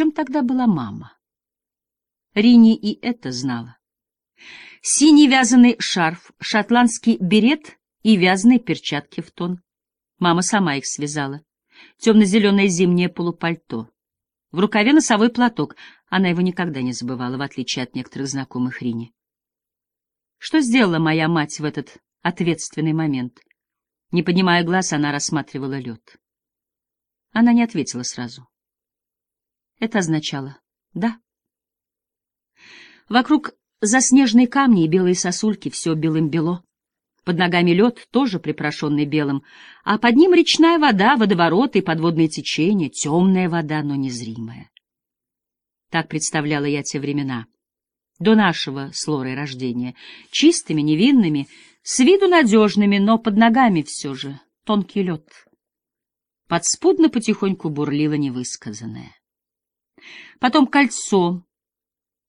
чем тогда была мама? Рини и это знала. Синий вязаный шарф, шотландский берет и вязаные перчатки в тон. Мама сама их связала. Темно-зеленое зимнее полупальто. В рукаве носовой платок. Она его никогда не забывала, в отличие от некоторых знакомых Рини. Что сделала моя мать в этот ответственный момент? Не поднимая глаз, она рассматривала лед. Она не ответила сразу. Это означало «да». Вокруг заснеженные камни и белые сосульки, все белым-бело. Под ногами лед, тоже припорошенный белым, а под ним речная вода, водовороты и подводные течения, темная вода, но незримая. Так представляла я те времена, до нашего с Лорой рождения, чистыми, невинными, с виду надежными, но под ногами все же тонкий лед. Подспудно потихоньку бурлило невысказанное. Потом кольцо,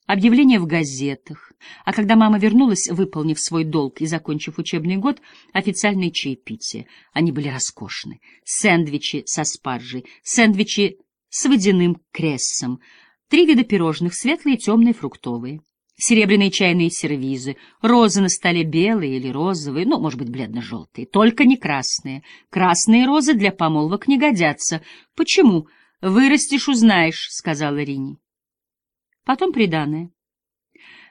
объявления в газетах, а когда мама вернулась, выполнив свой долг и закончив учебный год, официальные чаепития. Они были роскошны. Сэндвичи со спаржей, сэндвичи с водяным крессом, три вида пирожных, светлые, темные, фруктовые, серебряные чайные сервизы, розы на столе белые или розовые, ну, может быть, бледно-желтые, только не красные. Красные розы для помолвок не годятся. Почему? Вырастешь — узнаешь, — сказала Рини. Потом приданное.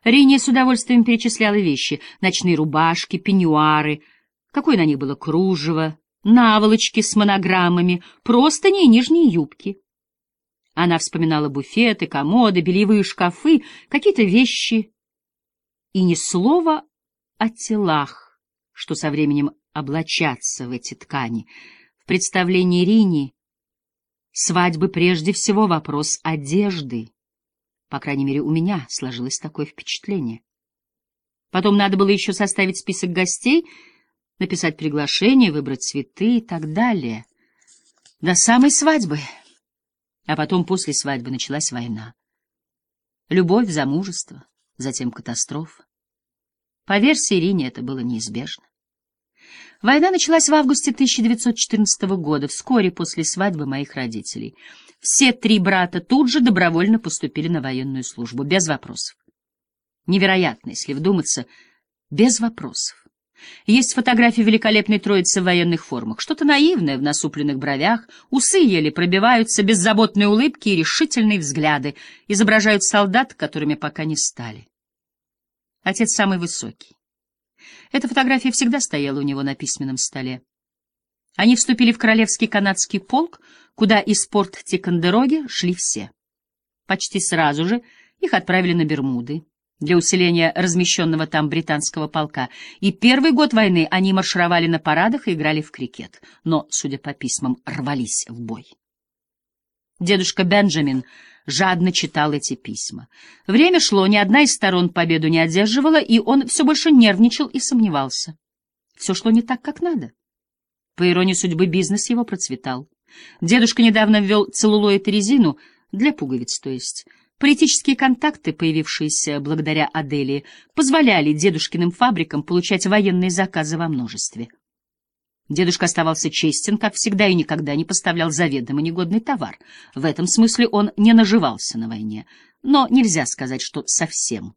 Риния с удовольствием перечисляла вещи — ночные рубашки, пеньюары, какое на них было кружево, наволочки с монограммами, простыни и нижние юбки. Она вспоминала буфеты, комоды, бельевые шкафы, какие-то вещи. И ни слова о телах, что со временем облачатся в эти ткани. В представлении Рини свадьбы прежде всего вопрос одежды. По крайней мере, у меня сложилось такое впечатление. Потом надо было еще составить список гостей, написать приглашение, выбрать цветы и так далее. До самой свадьбы. А потом после свадьбы началась война. Любовь, замужество, затем катастрофа. По версии Ирине это было неизбежно. Война началась в августе 1914 года, вскоре после свадьбы моих родителей. Все три брата тут же добровольно поступили на военную службу, без вопросов. Невероятно, если вдуматься, без вопросов. Есть фотографии великолепной троицы в военных формах, что-то наивное в насупленных бровях, усы еле пробиваются, беззаботные улыбки и решительные взгляды, изображают солдат, которыми пока не стали. Отец самый высокий. Эта фотография всегда стояла у него на письменном столе. Они вступили в Королевский канадский полк, куда из порт Тикандероги шли все. Почти сразу же их отправили на Бермуды для усиления размещенного там британского полка, и первый год войны они маршировали на парадах и играли в крикет, но, судя по письмам, рвались в бой. Дедушка Бенджамин жадно читал эти письма. Время шло, ни одна из сторон победу не одерживала, и он все больше нервничал и сомневался. Все шло не так, как надо. По иронии судьбы, бизнес его процветал. Дедушка недавно ввел целлулоид резину, для пуговиц, то есть. Политические контакты, появившиеся благодаря Аделии, позволяли дедушкиным фабрикам получать военные заказы во множестве. Дедушка оставался честен, как всегда, и никогда не поставлял заведомо негодный товар. В этом смысле он не наживался на войне, но нельзя сказать, что совсем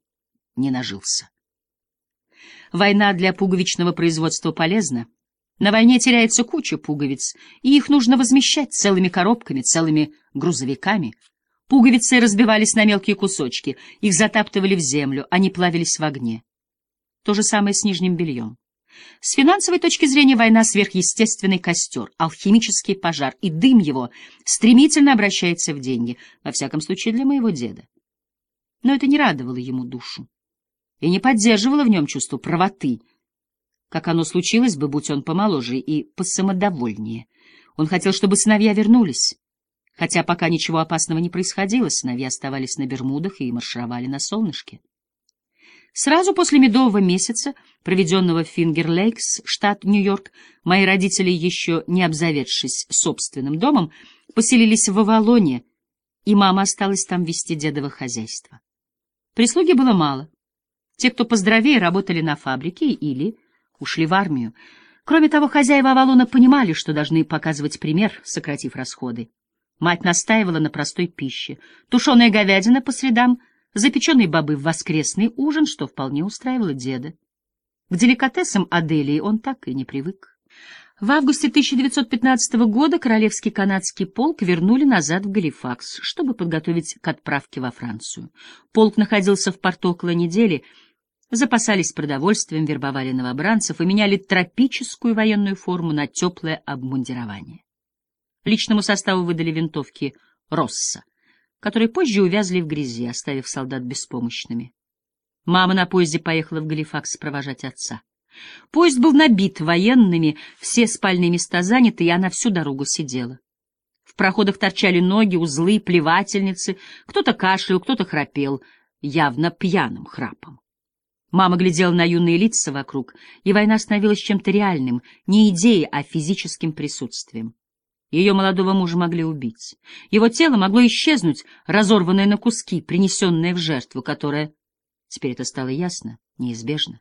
не нажился. Война для пуговичного производства полезна. На войне теряется куча пуговиц, и их нужно возмещать целыми коробками, целыми грузовиками. Пуговицы разбивались на мелкие кусочки, их затаптывали в землю, они плавились в огне. То же самое с нижним бельем. С финансовой точки зрения война — сверхъестественный костер, алхимический пожар, и дым его стремительно обращается в деньги, во всяком случае для моего деда. Но это не радовало ему душу и не поддерживало в нем чувство правоты, как оно случилось бы, будь он помоложе и посамодовольнее. Он хотел, чтобы сыновья вернулись. Хотя пока ничего опасного не происходило, сыновья оставались на Бермудах и маршировали на солнышке. Сразу после медового месяца, проведенного в Фингер-Лейкс, штат Нью-Йорк, мои родители, еще не обзаведшись собственным домом, поселились в Авалоне, и мама осталась там вести дедово хозяйство. Прислуги было мало. Те, кто поздоровее, работали на фабрике или ушли в армию. Кроме того, хозяева Авалона понимали, что должны показывать пример, сократив расходы. Мать настаивала на простой пище. Тушеная говядина по средам, запеченные бобы в воскресный ужин, что вполне устраивало деда. К деликатесам Аделии он так и не привык. В августе 1915 года Королевский канадский полк вернули назад в Галифакс, чтобы подготовить к отправке во Францию. Полк находился в порту около недели, запасались продовольствием, вербовали новобранцев и меняли тропическую военную форму на теплое обмундирование. Личному составу выдали винтовки «Росса», которые позже увязли в грязи, оставив солдат беспомощными. Мама на поезде поехала в Галифакс провожать отца. Поезд был набит военными, все спальные места заняты, и она всю дорогу сидела. В проходах торчали ноги, узлы, плевательницы, кто-то кашлял, кто-то храпел, явно пьяным храпом. Мама глядела на юные лица вокруг, и война становилась чем-то реальным, не идеей, а физическим присутствием. Ее молодого мужа могли убить. Его тело могло исчезнуть, разорванное на куски, принесенное в жертву, которая, теперь это стало ясно, неизбежно.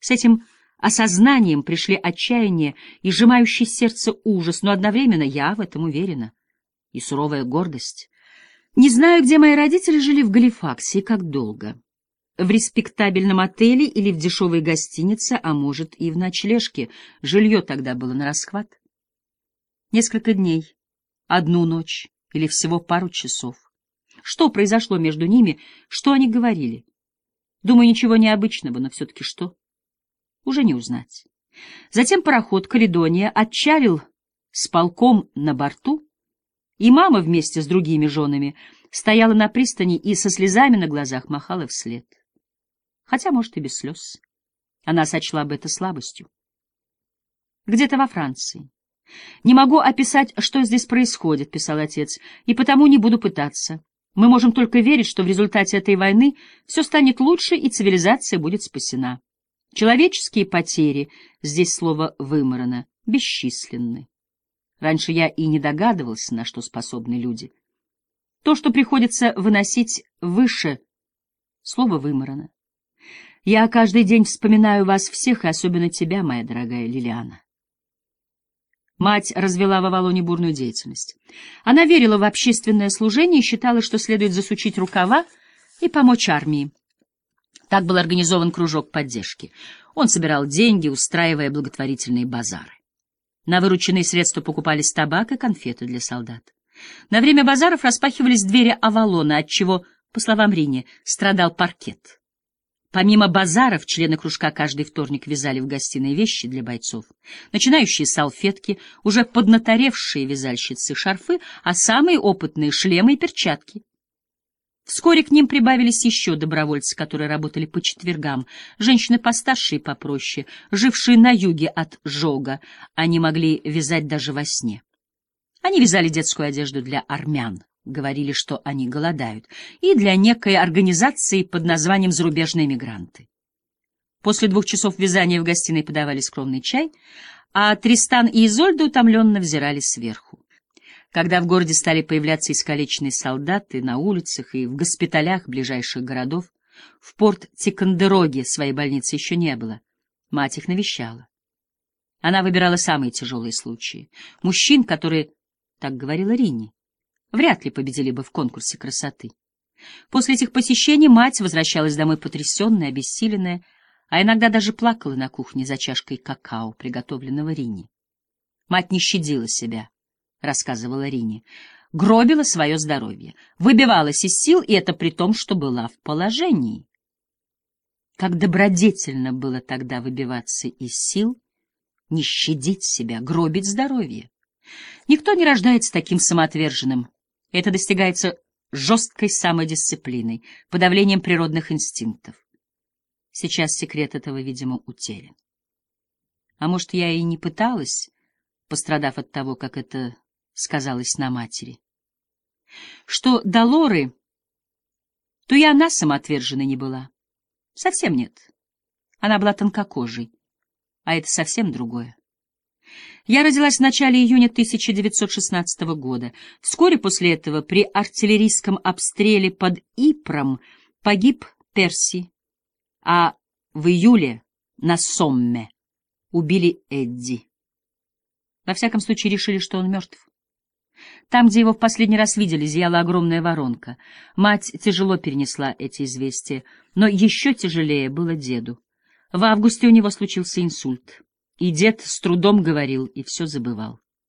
С этим осознанием пришли отчаяние и сжимающий сердце ужас, но одновременно я в этом уверена. И суровая гордость. Не знаю, где мои родители жили в Галифаксе и как долго. В респектабельном отеле или в дешевой гостинице, а может и в ночлежке. Жилье тогда было на расхват. Несколько дней, одну ночь или всего пару часов. Что произошло между ними, что они говорили? Думаю, ничего необычного, но все-таки что? Уже не узнать. Затем пароход «Каледония» отчалил с полком на борту, и мама вместе с другими женами стояла на пристани и со слезами на глазах махала вслед. Хотя, может, и без слез. Она сочла бы это слабостью. Где-то во Франции «Не могу описать, что здесь происходит», — писал отец, — «и потому не буду пытаться. Мы можем только верить, что в результате этой войны все станет лучше и цивилизация будет спасена. Человеческие потери, здесь слово выморано, бесчисленны. Раньше я и не догадывался, на что способны люди. То, что приходится выносить выше, слово выморано. Я каждый день вспоминаю вас всех, и особенно тебя, моя дорогая Лилиана. Мать развела в Авалоне бурную деятельность. Она верила в общественное служение и считала, что следует засучить рукава и помочь армии. Так был организован кружок поддержки. Он собирал деньги, устраивая благотворительные базары. На вырученные средства покупались табак и конфеты для солдат. На время базаров распахивались двери Авалона, отчего, по словам Рини, страдал паркет. Помимо базаров, члены кружка каждый вторник вязали в гостиной вещи для бойцов. Начинающие салфетки, уже поднаторевшие вязальщицы шарфы, а самые опытные — шлемы и перчатки. Вскоре к ним прибавились еще добровольцы, которые работали по четвергам, женщины постарше и попроще, жившие на юге от Жога, они могли вязать даже во сне. Они вязали детскую одежду для армян говорили, что они голодают, и для некой организации под названием «Зарубежные мигранты». После двух часов вязания в гостиной подавали скромный чай, а Тристан и Изольда утомленно взирали сверху. Когда в городе стали появляться искалеченные солдаты на улицах и в госпиталях ближайших городов, в порт Тикандероги своей больницы еще не было. Мать их навещала. Она выбирала самые тяжелые случаи. Мужчин, которые, так говорила Ринни, вряд ли победили бы в конкурсе красоты. После этих посещений мать возвращалась домой потрясенная, обессиленная, а иногда даже плакала на кухне за чашкой какао, приготовленного Рине. Мать не щадила себя, — рассказывала Рине, — гробила свое здоровье, выбивалась из сил, и это при том, что была в положении. Как добродетельно было тогда выбиваться из сил, не щадить себя, гробить здоровье. Никто не рождается таким самоотверженным, это достигается жесткой самодисциплиной, подавлением природных инстинктов. Сейчас секрет этого, видимо, утерян. А может, я и не пыталась, пострадав от того, как это сказалось на матери. Что до Лоры, то и она самоотверженной не была. Совсем нет. Она была тонкокожей, а это совсем другое. Я родилась в начале июня 1916 года. Вскоре после этого при артиллерийском обстреле под Ипром погиб Перси, а в июле на Сомме убили Эдди. Во всяком случае, решили, что он мертв. Там, где его в последний раз видели, зияла огромная воронка. Мать тяжело перенесла эти известия, но еще тяжелее было деду. В августе у него случился инсульт, и дед с трудом говорил и все забывал.